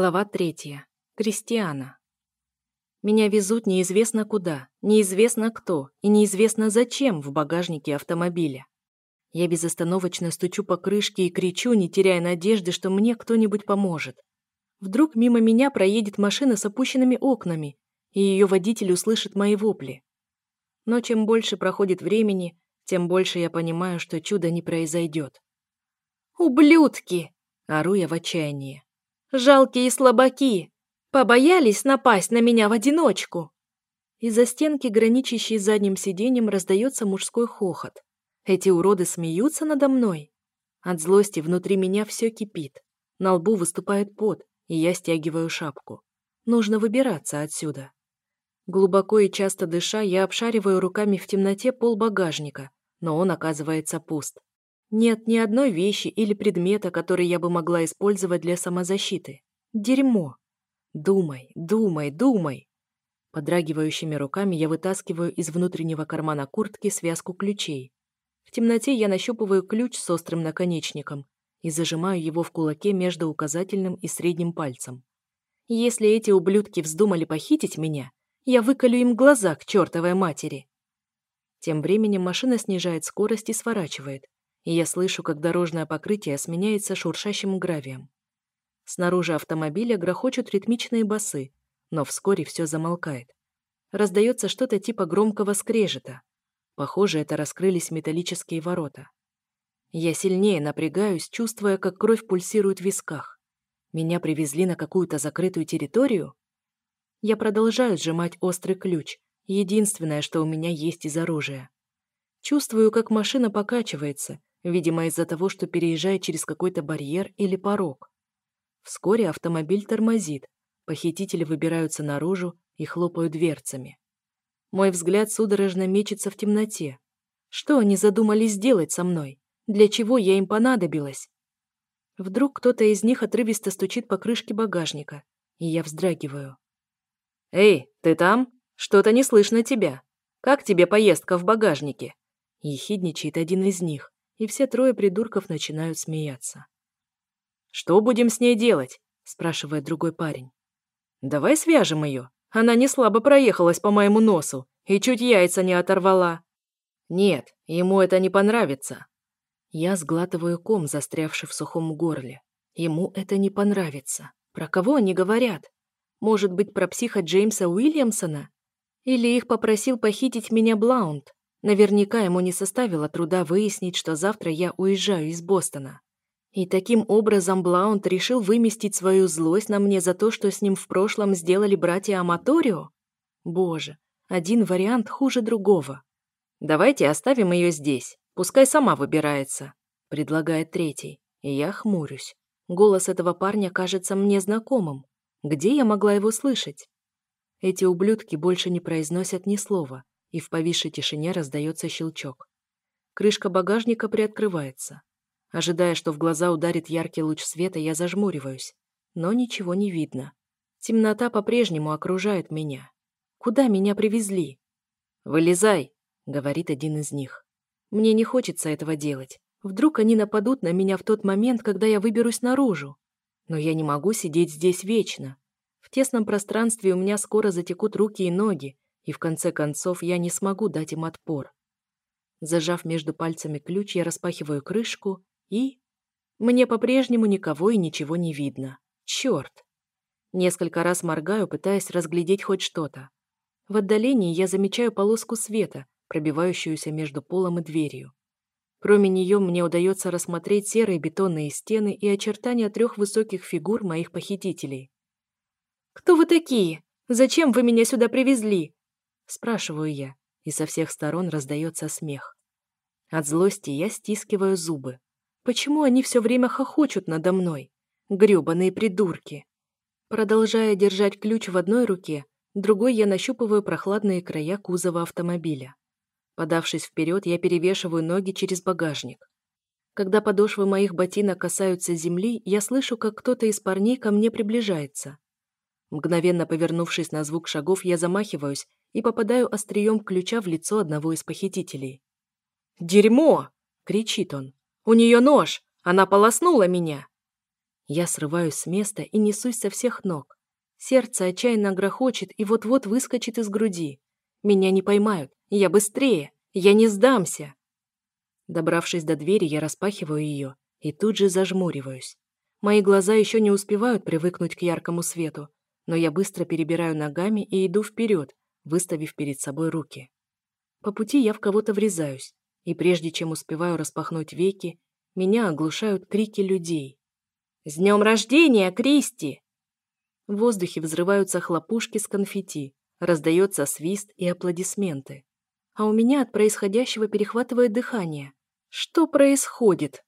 Глава третья. Кристиана. Меня везут неизвестно куда, неизвестно кто и неизвестно зачем в багажнике автомобиля. Я безостановочно стучу по крышке и кричу, не теряя надежды, что мне кто-нибудь поможет. Вдруг мимо меня проедет машина с опущенными окнами, и ее водитель услышит мои вопли. Но чем больше проходит времени, тем больше я понимаю, что чудо не произойдет. «Ублюдки!» – ору я в отчаянии. «Жалкие слабаки! Побоялись напасть на меня в одиночку!» Из-за стенки, граничащей задним сиденьем, раздается мужской хохот. Эти уроды смеются надо мной. От злости внутри меня все кипит. На лбу выступает пот, и я стягиваю шапку. Нужно выбираться отсюда. Глубоко и часто дыша, я обшариваю руками в темноте пол багажника, но он оказывается пуст. Нет ни одной вещи или предмета, который я бы могла использовать для самозащиты. Дерьмо. Думай, думай, думай. Подрагивающими руками я вытаскиваю из внутреннего кармана куртки связку ключей. В темноте я нащупываю ключ с острым наконечником и зажимаю его в кулаке между указательным и средним пальцем. Если эти ублюдки вздумали похитить меня, я выколю им глаза к чертовой матери. Тем временем машина снижает скорость и сворачивает, и я слышу, как дорожное покрытие сменяется шуршащим гравием. Снаружи автомобиля грохочут ритмичные басы, но вскоре все замолкает. Раздается что-то типа громкого скрежета. Похоже, это раскрылись металлические ворота. Я сильнее напрягаюсь, чувствуя, как кровь пульсирует в висках. Меня привезли на какую-то закрытую территорию? Я продолжаю сжимать острый ключ, единственное, что у меня есть из оружия. Чувствую, как машина покачивается, видимо, из-за того, что переезжает через какой-то барьер или порог. Вскоре автомобиль тормозит, похитители выбираются наружу и хлопают дверцами. Мой взгляд судорожно мечется в темноте. Что они задумали сделать со мной? Для чего я им понадобилась? Вдруг кто-то из них отрывисто стучит по крышке багажника, и я вздрагиваю. «Эй, ты там? Что-то не слышно тебя. Как тебе поездка в багажнике?» Ехидничает один из них, и все трое придурков начинают смеяться. «Что будем с ней делать?» – спрашивает другой парень. «Давай свяжем ее. Она не слабо проехалась по моему носу и чуть яйца не оторвала». «Нет, ему это не понравится». Я сглатываю ком, застрявший в сухом горле. Ему это не понравится. Про кого они говорят? Может быть, про психа Джеймса Уильямсона? Или их попросил похитить меня Блаунд? Наверняка ему не составило труда выяснить, что завтра я уезжаю из Бостона. И таким образом Блаунд решил выместить свою злость на мне за то, что с ним в прошлом сделали братья Аматорио? Боже, один вариант хуже другого. «Давайте оставим ее здесь, пускай сама выбирается», — предлагает третий. И я хмурюсь. Голос этого парня кажется мне знакомым. Где я могла его слышать? Эти ублюдки больше не произносят ни слова, и в повисшей тишине раздается щелчок. Крышка багажника приоткрывается. Ожидая, что в глаза ударит яркий луч света, я зажмуриваюсь. Но ничего не видно. Темнота по-прежнему окружает меня. Куда меня привезли? «Вылезай!» — говорит один из них. Мне не хочется этого делать. Вдруг они нападут на меня в тот момент, когда я выберусь наружу. Но я не могу сидеть здесь вечно. В тесном пространстве у меня скоро затекут руки и ноги, и в конце концов я не смогу дать им отпор. Зажав между пальцами ключ, я распахиваю крышку и... Мне по-прежнему никого и ничего не видно. Черт! Несколько раз моргаю, пытаясь разглядеть хоть что-то. В отдалении я замечаю полоску света, пробивающуюся между полом и дверью. Кроме нее мне удается рассмотреть серые бетонные стены и очертания трех высоких фигур моих похитителей. «Кто вы такие? Зачем вы меня сюда привезли?» Спрашиваю я, и со всех сторон раздается смех. От злости я стискиваю зубы. Почему они все время хохочут надо мной? Грёбаные придурки. Продолжая держать ключ в одной руке, другой я нащупываю прохладные края кузова автомобиля. Подавшись вперед, я перевешиваю ноги через багажник. Когда подошвы моих ботинок касаются земли, я слышу, как кто-то из парней ко мне приближается. Мгновенно повернувшись на звук шагов, я замахиваюсь и попадаю острием ключа в лицо одного из похитителей. «Дерьмо!» — кричит он. «У нее нож! Она полоснула меня!» Я срываюсь с места и несусь со всех ног. Сердце отчаянно грохочет и вот-вот выскочит из груди. Меня не поймают. Я быстрее. Я не сдамся. Добравшись до двери, я распахиваю ее и тут же зажмуриваюсь. Мои глаза еще не успевают привыкнуть к яркому свету, но я быстро перебираю ногами и иду вперед, выставив перед собой руки. По пути я в кого-то врезаюсь, и прежде чем успеваю распахнуть веки, меня оглушают крики людей. «С днем рождения, Кристи!» В воздухе взрываются хлопушки с конфетти, раздается свист и аплодисменты. А у меня от происходящего перехватывает дыхание. Что происходит?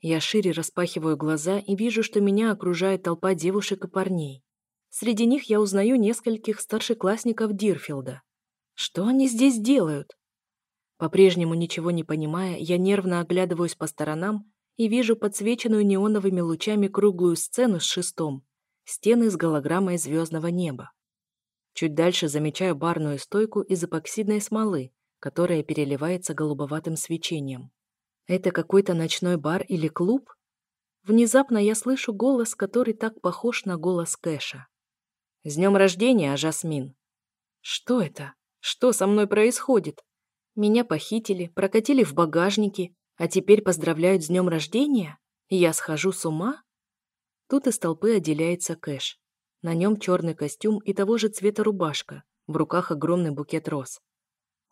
Я шире распахиваю глаза и вижу, что меня окружает толпа девушек и парней. Среди них я узнаю нескольких старшеклассников Дирфилда. Что они здесь делают? По-прежнему ничего не понимая, я нервно оглядываюсь по сторонам и вижу подсвеченную неоновыми лучами круглую сцену с шестом, стены с голограммой звездного неба. Чуть дальше замечаю барную стойку из эпоксидной смолы, которая переливается голубоватым свечением. Это какой-то ночной бар или клуб? Внезапно я слышу голос, который так похож на голос Кэша. «С днем рождения, Жасмин!» «Что это? Что со мной происходит? Меня похитили, прокатили в багажнике, а теперь поздравляют с днем рождения? Я схожу с ума?» Тут из толпы отделяется Кэш. На нем черный костюм и того же цвета рубашка, в руках огромный букет роз.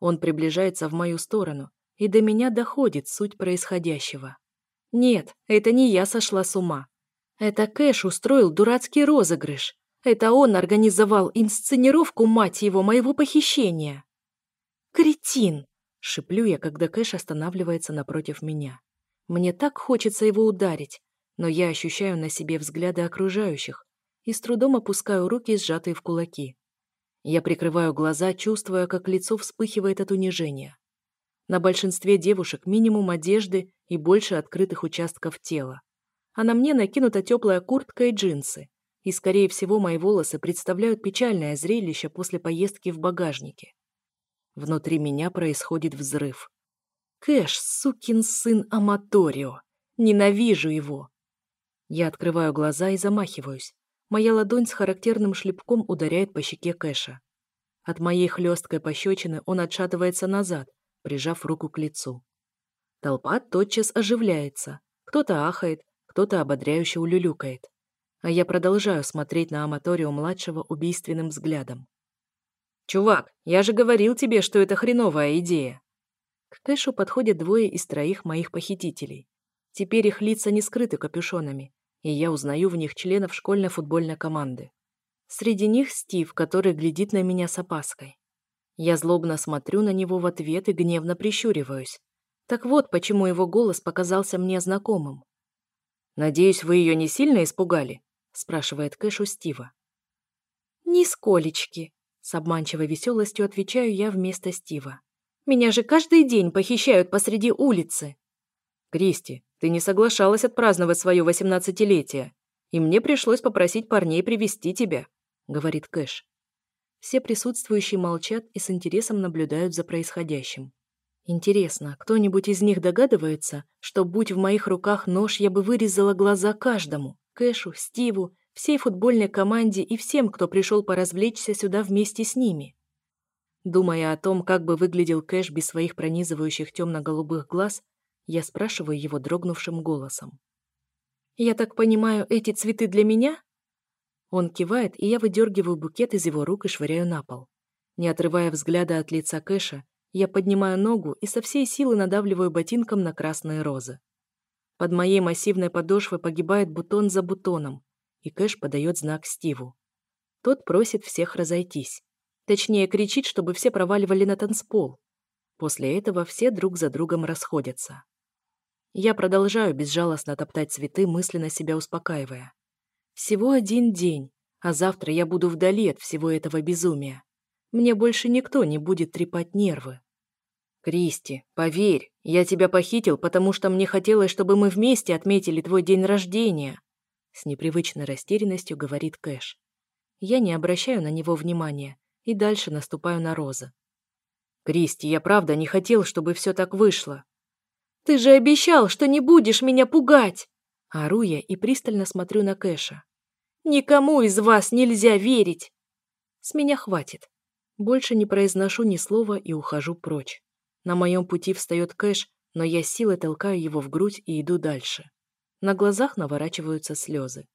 Он приближается в мою сторону, и до меня доходит суть происходящего. Нет, это не я сошла с ума. Это Кэш устроил дурацкий розыгрыш. Это он организовал инсценировку, мать его, моего похищения. «Кретин!» — шиплю я, когда Кэш останавливается напротив меня. Мне так хочется его ударить, но я ощущаю на себе взгляды окружающих и с трудом опускаю руки, сжатые в кулаки. Я прикрываю глаза, чувствуя, как лицо вспыхивает от унижения. На большинстве девушек минимум одежды и больше открытых участков тела. А на мне накинута теплая куртка и джинсы. И, скорее всего, мои волосы представляют печальное зрелище после поездки в багажнике. Внутри меня происходит взрыв. Кэш, сукин сын Аматорио. Ненавижу его. Я открываю глаза и замахиваюсь. Моя ладонь с характерным шлепком ударяет по щеке Кэша. От моей хлесткой пощечины он отшатывается назад, прижав руку к лицу. Толпа тотчас оживляется. Кто-то ахает, кто-то ободряюще улюлюкает. А я продолжаю смотреть на Аматорио-младшего убийственным взглядом. «Чувак, я же говорил тебе, что это хреновая идея!» К Кэшу подходят двое из троих моих похитителей. Теперь их лица не скрыты капюшонами, и я узнаю в них членов школьной футбольной команды. Среди них Стив, который глядит на меня с опаской. Я злобно смотрю на него в ответ и гневно прищуриваюсь. Так вот, почему его голос показался мне знакомым. «Надеюсь, вы ее не сильно испугали?» – спрашивает Кэш у Стива. «Нисколечки», – с обманчивой веселостью отвечаю я вместо Стива. «Меня же каждый день похищают посреди улицы». «Кристи, ты не соглашалась отпраздновать свое восемнадцатилетие, и мне пришлось попросить парней привести тебя», – говорит Кэш. Все присутствующие молчат и с интересом наблюдают за происходящим. Интересно, кто-нибудь из них догадывается, что, будь в моих руках нож, я бы вырезала глаза каждому – Кэшу, Стиву, всей футбольной команде и всем, кто пришел поразвлечься сюда вместе с ними? Думая о том, как бы выглядел Кэш без своих пронизывающих темно-голубых глаз, я спрашиваю его дрогнувшим голосом. «Я так понимаю, эти цветы для меня?» Он кивает, и я выдергиваю букет из его рук и швыряю на пол. Не отрывая взгляда от лица Кэша, я поднимаю ногу и со всей силы надавливаю ботинком на красные розы. Под моей массивной подошвой погибает бутон за бутоном, и Кэш подает знак Стиву. Тот просит всех разойтись. Точнее, кричит, чтобы все проваливали на танцпол. После этого все друг за другом расходятся. Я продолжаю безжалостно топтать цветы, мысленно себя успокаивая. Всего один день, а завтра я буду вдали от всего этого безумия. Мне больше никто не будет трепать нервы. Кристи, поверь, я тебя похитил, потому что мне хотелось, чтобы мы вместе отметили твой день рождения. С непривычной растерянностью говорит Кэш. Я не обращаю на него внимания и дальше наступаю на Роза. Кристи, я правда не хотел, чтобы все так вышло. Ты же обещал, что не будешь меня пугать! Ору я и пристально смотрю на Кэша. «Никому из вас нельзя верить!» С меня хватит. Больше не произношу ни слова и ухожу прочь. На моем пути встает Кэш, но я силой толкаю его в грудь и иду дальше. На глазах наворачиваются слезы.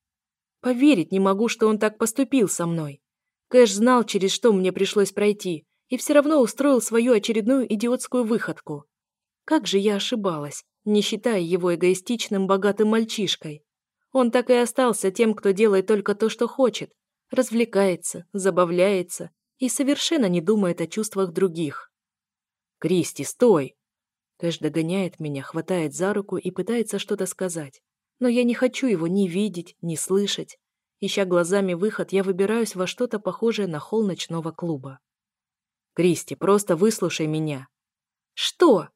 Поверить не могу, что он так поступил со мной. Кэш знал, через что мне пришлось пройти, и все равно устроил свою очередную идиотскую выходку. Как же я ошибалась, не считая его эгоистичным богатым мальчишкой. Он так и остался тем, кто делает только то, что хочет, развлекается, забавляется и совершенно не думает о чувствах других. «Кристи, стой!» Кэш догоняет меня, хватает за руку и пытается что-то сказать. Но я не хочу его ни видеть, ни слышать. Ища глазами выход, я выбираюсь во что-то похожее на холл ночного клуба. «Кристи, просто выслушай меня». «Что?»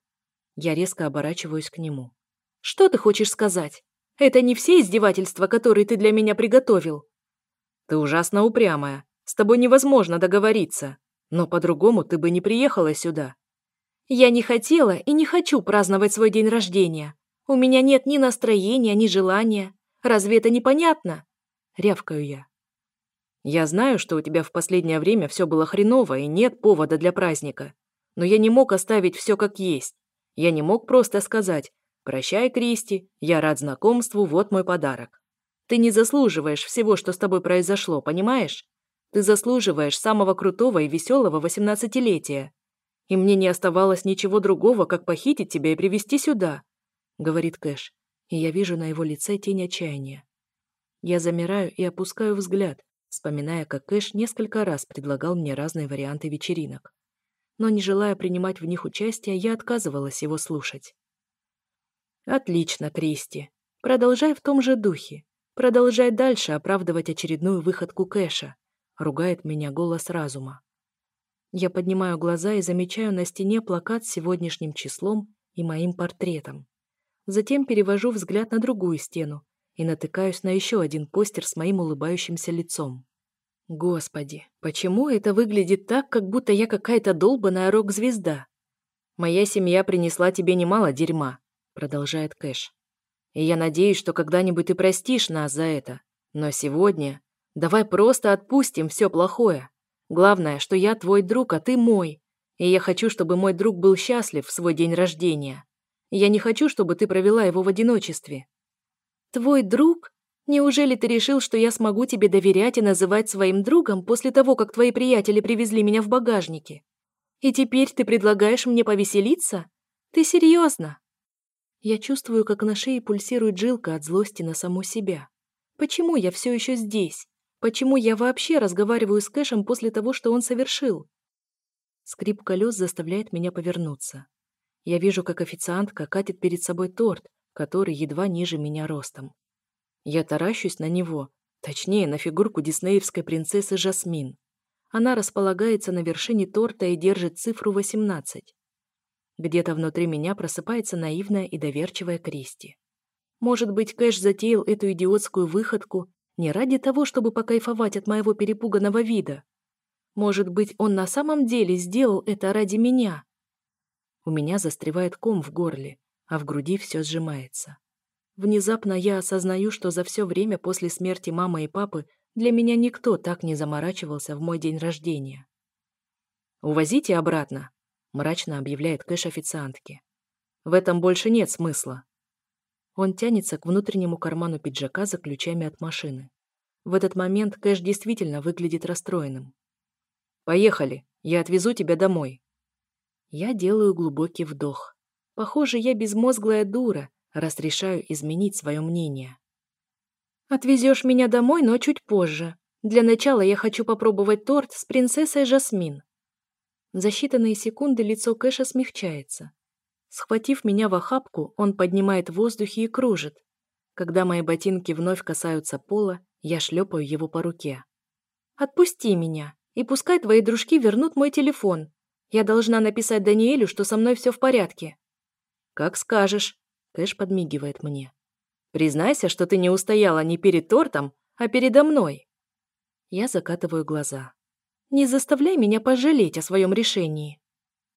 Я резко оборачиваюсь к нему. «Что ты хочешь сказать? Это не все издевательства, которые ты для меня приготовил?» «Ты ужасно упрямая. С тобой невозможно договориться. Но по-другому ты бы не приехала сюда». «Я не хотела и не хочу праздновать свой день рождения. У меня нет ни настроения, ни желания. Разве это непонятно?» Рявкаю я. «Я знаю, что у тебя в последнее время все было хреново и нет повода для праздника. Но я не мог оставить все как есть. Я не мог просто сказать «Прощай, Кристи, я рад знакомству, вот мой подарок». Ты не заслуживаешь всего, что с тобой произошло, понимаешь? Ты заслуживаешь самого крутого и веселого восемнадцатилетия. И мне не оставалось ничего другого, как похитить тебя и привести сюда говорит Кэш, и я вижу на его лице тень отчаяния. Я замираю и опускаю взгляд, вспоминая, как Кэш несколько раз предлагал мне разные варианты вечеринок. Но не желая принимать в них участие, я отказывалась его слушать. «Отлично, Кристи. Продолжай в том же духе. Продолжай дальше оправдывать очередную выходку Кэша», — ругает меня голос разума. Я поднимаю глаза и замечаю на стене плакат с сегодняшним числом и моим портретом. Затем перевожу взгляд на другую стену и натыкаюсь на еще один постер с моим улыбающимся лицом. Господи, почему это выглядит так, как будто я какая-то долбаная рок-звезда? Моя семья принесла тебе немало дерьма, продолжает Кэш. И я надеюсь, что когда-нибудь ты простишь нас за это. Но сегодня давай просто отпустим все плохое. Главное, что я твой друг, а ты мой. И я хочу, чтобы мой друг был счастлив в свой день рождения. Я не хочу, чтобы ты провела его в одиночестве. Твой друг? Неужели ты решил, что я смогу тебе доверять и называть своим другом после того, как твои приятели привезли меня в багажнике? И теперь ты предлагаешь мне повеселиться? Ты серьезно? Я чувствую, как на шее пульсирует жилка от злости на саму себя. Почему я все еще здесь? Почему я вообще разговариваю с Кэшем после того, что он совершил? Скрип колес заставляет меня повернуться. Я вижу, как официантка катит перед собой торт, который едва ниже меня ростом. Я таращусь на него, точнее, на фигурку диснеевской принцессы Жасмин. Она располагается на вершине торта и держит цифру 18. Где-то внутри меня просыпается наивная и доверчивая Кристи. Может быть, Кэш затеял эту идиотскую выходку не ради того, чтобы покайфовать от моего перепуганного вида. Может быть, он на самом деле сделал это ради меня. У меня застревает ком в горле, а в груди все сжимается. Внезапно я осознаю, что за все время после смерти мамы и папы для меня никто так не заморачивался в мой день рождения. «Увозите обратно», — мрачно объявляет Кэш официантке. «В этом больше нет смысла». Он тянется к внутреннему карману пиджака за ключами от машины. В этот момент Кэш действительно выглядит расстроенным. «Поехали, я отвезу тебя домой», я делаю глубокий вдох. Похоже, я безмозглая дура, раз решаю изменить свое мнение. Отвезешь меня домой, но чуть позже. Для начала я хочу попробовать торт с принцессой Жасмин. За считанные секунды лицо Кэша смягчается. Схватив меня в охапку, он поднимает в воздухе и кружит. Когда мои ботинки вновь касаются пола, я шлепаю его по руке. «Отпусти меня, и пускай твои дружки вернут мой телефон. Я должна написать Даниэлю, что со мной все в порядке. Как скажешь. Кэш подмигивает мне. Признайся, что ты не устояла не перед тортом, а передо мной. Я закатываю глаза. Не заставляй меня пожалеть о своем решении.